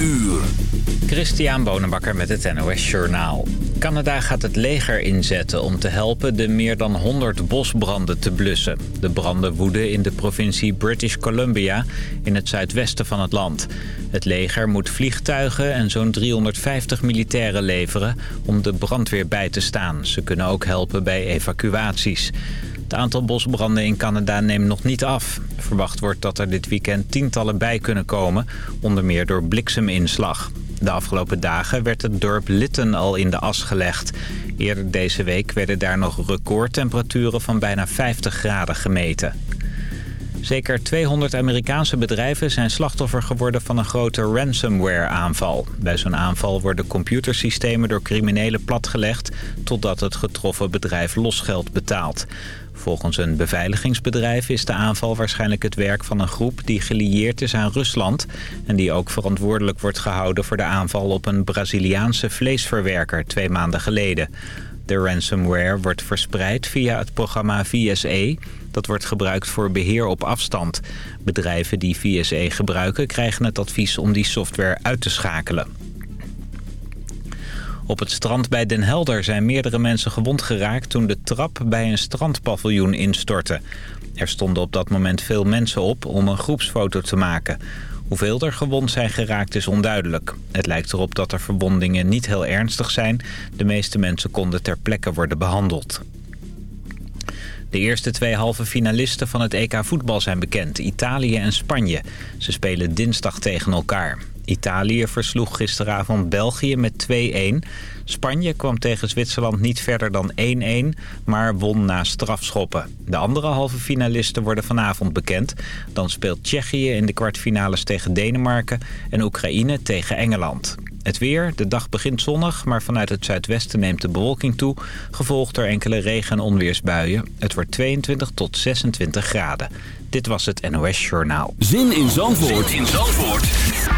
uur. Christian Bonenbakker met het NOS Journaal. Canada gaat het leger inzetten om te helpen de meer dan 100 bosbranden te blussen. De branden woeden in de provincie British Columbia in het zuidwesten van het land. Het leger moet vliegtuigen en zo'n 350 militairen leveren om de brandweer bij te staan. Ze kunnen ook helpen bij evacuaties. Het aantal bosbranden in Canada neemt nog niet af. Verwacht wordt dat er dit weekend tientallen bij kunnen komen, onder meer door blikseminslag. De afgelopen dagen werd het dorp Lytton al in de as gelegd. Eerder deze week werden daar nog recordtemperaturen van bijna 50 graden gemeten. Zeker 200 Amerikaanse bedrijven zijn slachtoffer geworden van een grote ransomware-aanval. Bij zo'n aanval worden computersystemen door criminelen platgelegd... totdat het getroffen bedrijf losgeld betaalt. Volgens een beveiligingsbedrijf is de aanval waarschijnlijk het werk van een groep die gelieerd is aan Rusland... en die ook verantwoordelijk wordt gehouden voor de aanval op een Braziliaanse vleesverwerker twee maanden geleden. De ransomware wordt verspreid via het programma VSE. Dat wordt gebruikt voor beheer op afstand. Bedrijven die VSE gebruiken krijgen het advies om die software uit te schakelen. Op het strand bij Den Helder zijn meerdere mensen gewond geraakt... toen de trap bij een strandpaviljoen instortte. Er stonden op dat moment veel mensen op om een groepsfoto te maken. Hoeveel er gewond zijn geraakt is onduidelijk. Het lijkt erop dat de verwondingen niet heel ernstig zijn. De meeste mensen konden ter plekke worden behandeld. De eerste twee halve finalisten van het EK voetbal zijn bekend. Italië en Spanje. Ze spelen dinsdag tegen elkaar. Italië versloeg gisteravond België met 2-1. Spanje kwam tegen Zwitserland niet verder dan 1-1, maar won na strafschoppen. De andere halve finalisten worden vanavond bekend. Dan speelt Tsjechië in de kwartfinales tegen Denemarken en Oekraïne tegen Engeland. Het weer, de dag begint zonnig, maar vanuit het zuidwesten neemt de bewolking toe... gevolgd door enkele regen- en onweersbuien. Het wordt 22 tot 26 graden. Dit was het NOS Journaal. Zin in Zandvoort, zin in Zandvoort.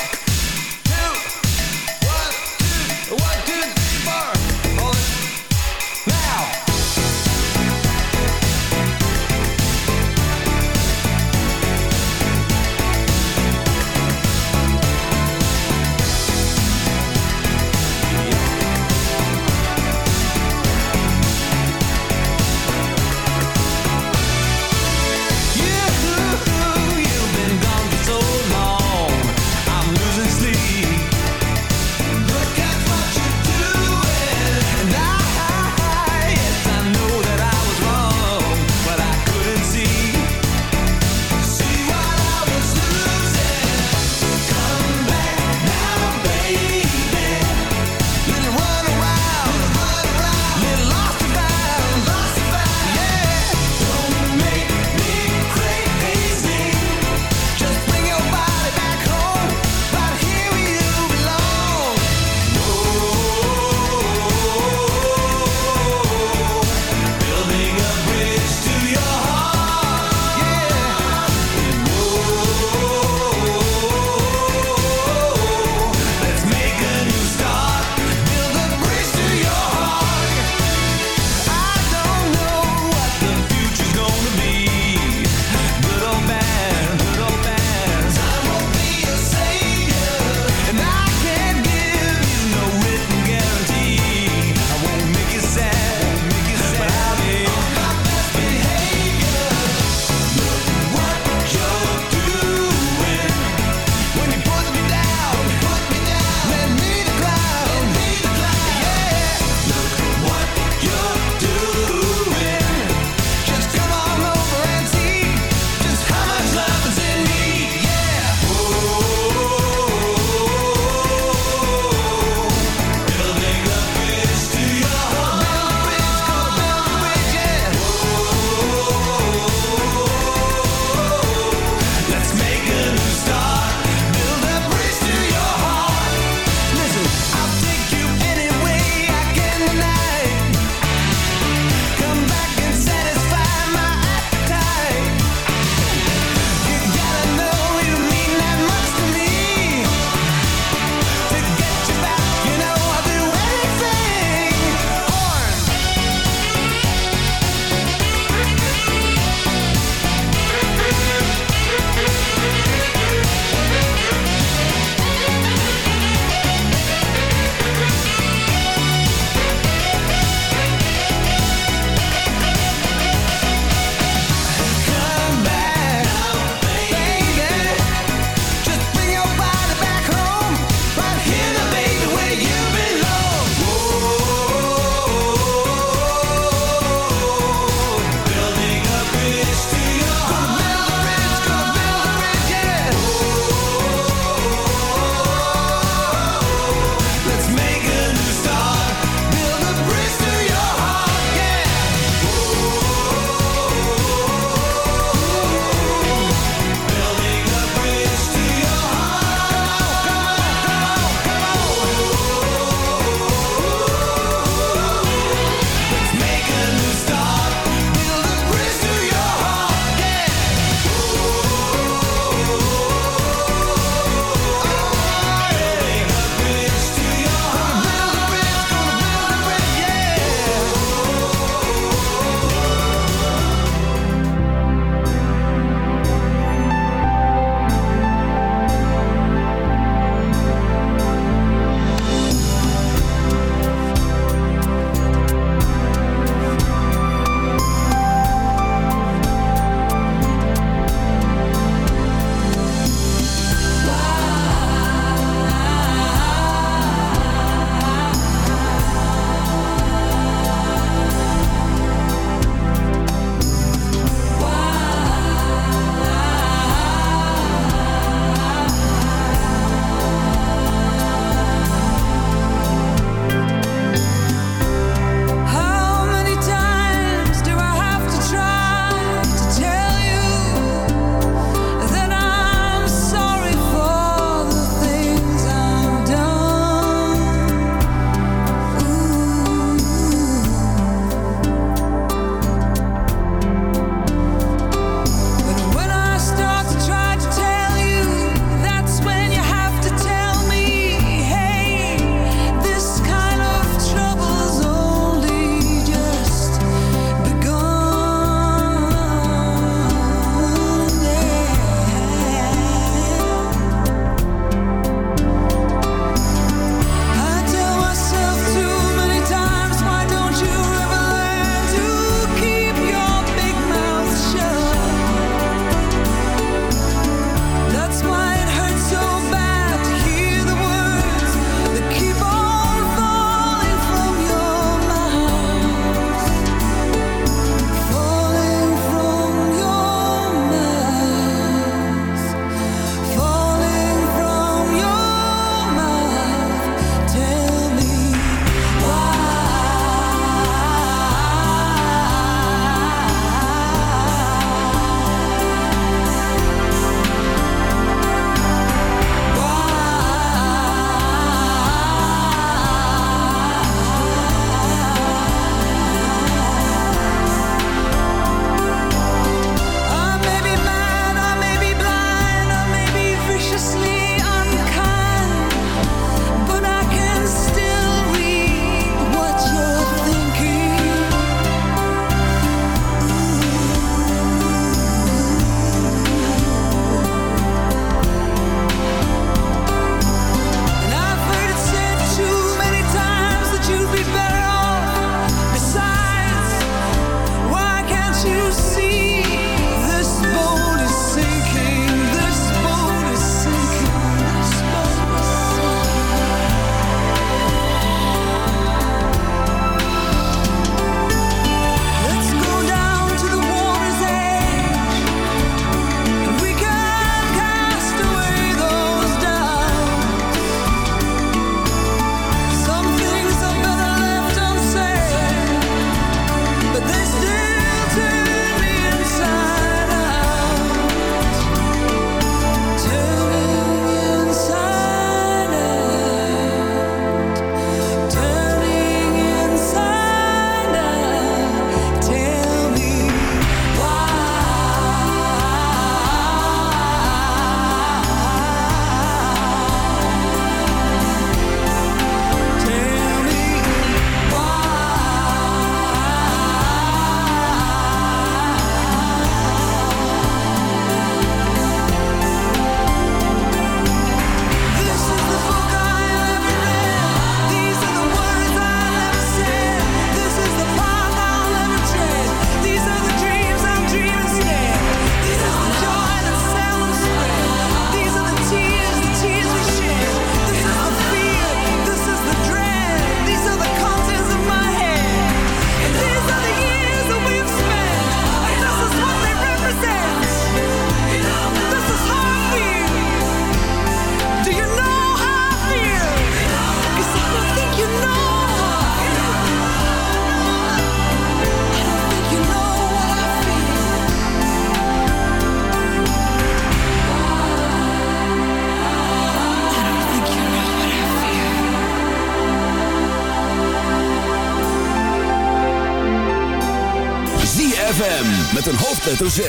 Hoofdletter Z.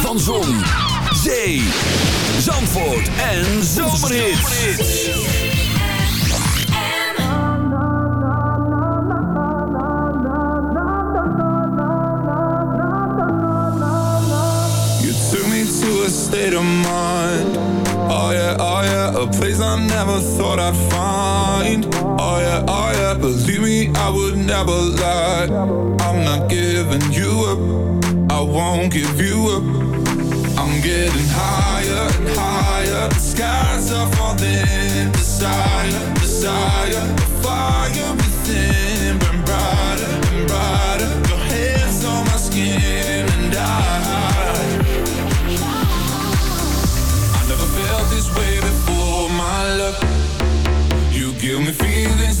Van Zon, Zee, Zandvoort en Zomerhits. You took me to a state of mind. Oh yeah, oh yeah, a place I never thought I'd find. Oh yeah, oh yeah, believe me, I would never lie. I'm not giving you up, won't give you up. I'm getting higher and higher, the skies are falling. Desire, desire, the fire within burn brighter and brighter. Your hands on my skin and I. I never felt this way before, my love. You give me feelings,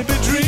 It's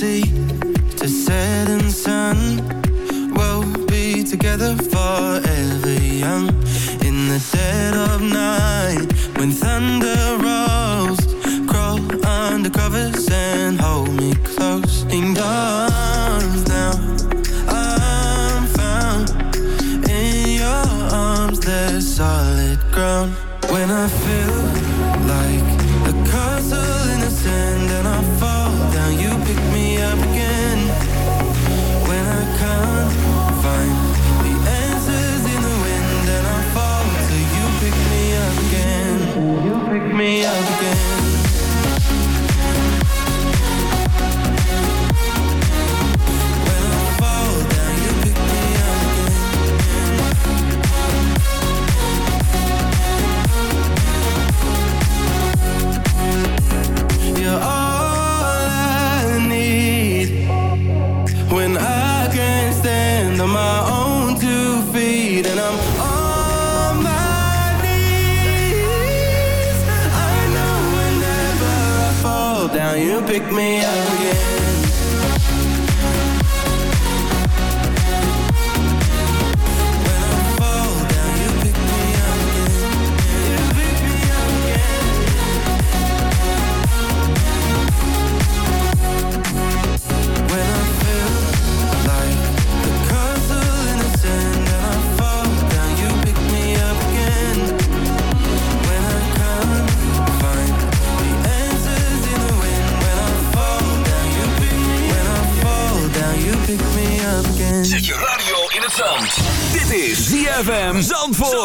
sea to setting sun. We'll be together forever young in the dead of night when thunder rolls. pick me up again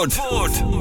Zandvoort.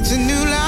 It's a new life.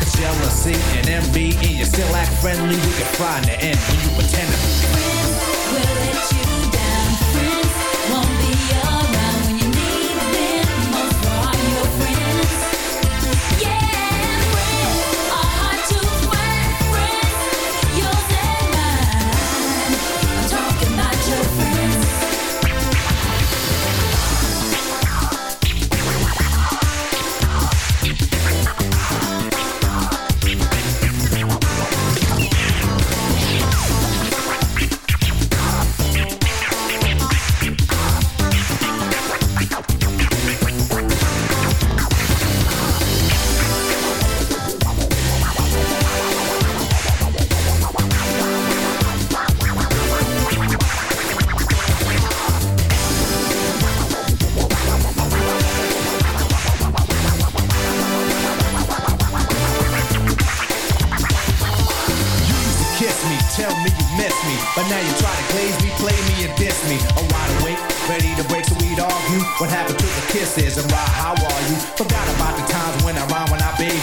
Jealousy and envy, and you still act friendly, you can find the end. When you pretend to me, but now you try to glaze me, play me, and diss me. I'm wide awake, ready to break so we'd argue. What happened to the kisses and why? How are you? Forgot about the times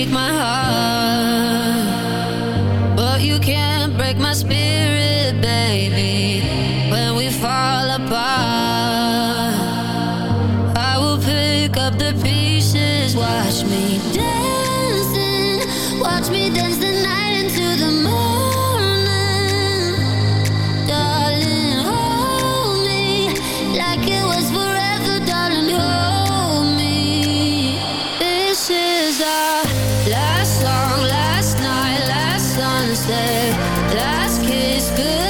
Break my heart, but you can't break my spirit, Last